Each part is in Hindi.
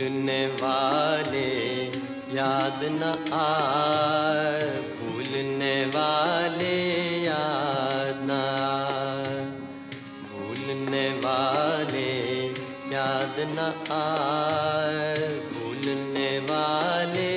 भूलने वाले, याद न आ भूलने वाले, याद न भूलने वाले, याद न आ भूलने वाले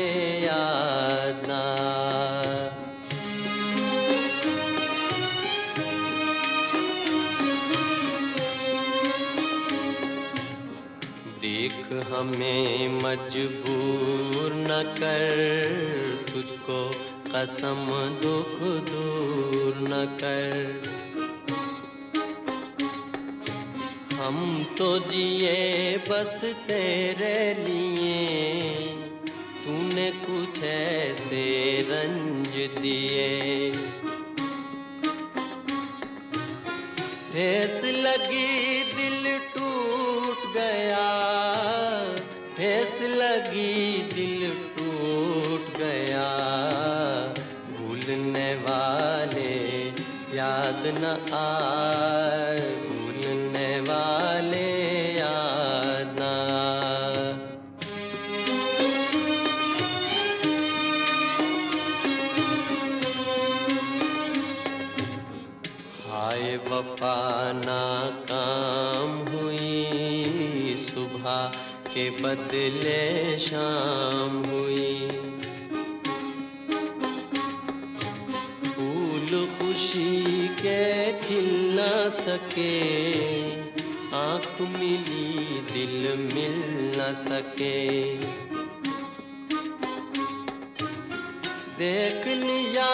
हमें मजबूर न कर, तुझको कसम दुख दूर न कर। हम तो जिए बस तेरे लिए, तूने कुछ ऐसे रंज दिए। ठेस लगी दिल टूट गया लगी, दिल टूट गया। भूलने वाले याद न आए, भूलने वाले याद न आए। वफा नाकाम हुई, सुबह के बदले शाम हुई। फूल खुशी के खिल न सके, आँख मिली दिल मिल न सके। देख लिया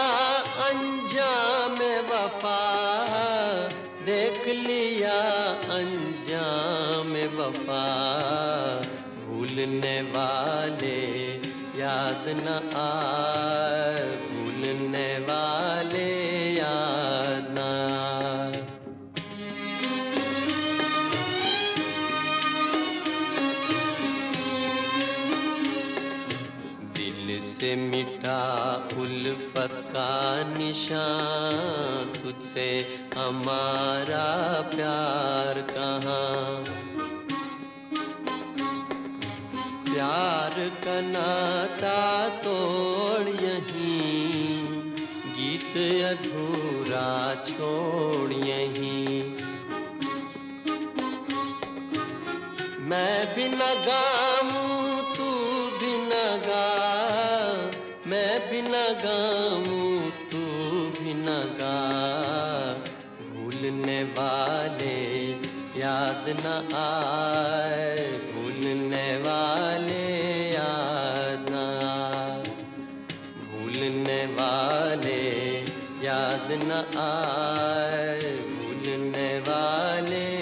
अंजाम वफा, देख लिया अंजाम वफा। भूलने वाले, याद न आए। भूलने वाले, याद न दिल से मिटा उल्फत का निशान, तुझसे हमारा प्यार कहाँ? प्यार का नाता तोड़ यहीं, गीत अधूरा छोड़ यहीं। मैं भी न गाऊं, तू भी न गा, मैं भी न गाऊं, तू भी न गा। भूलने वाले याद न आए याद न आए भूलने वाले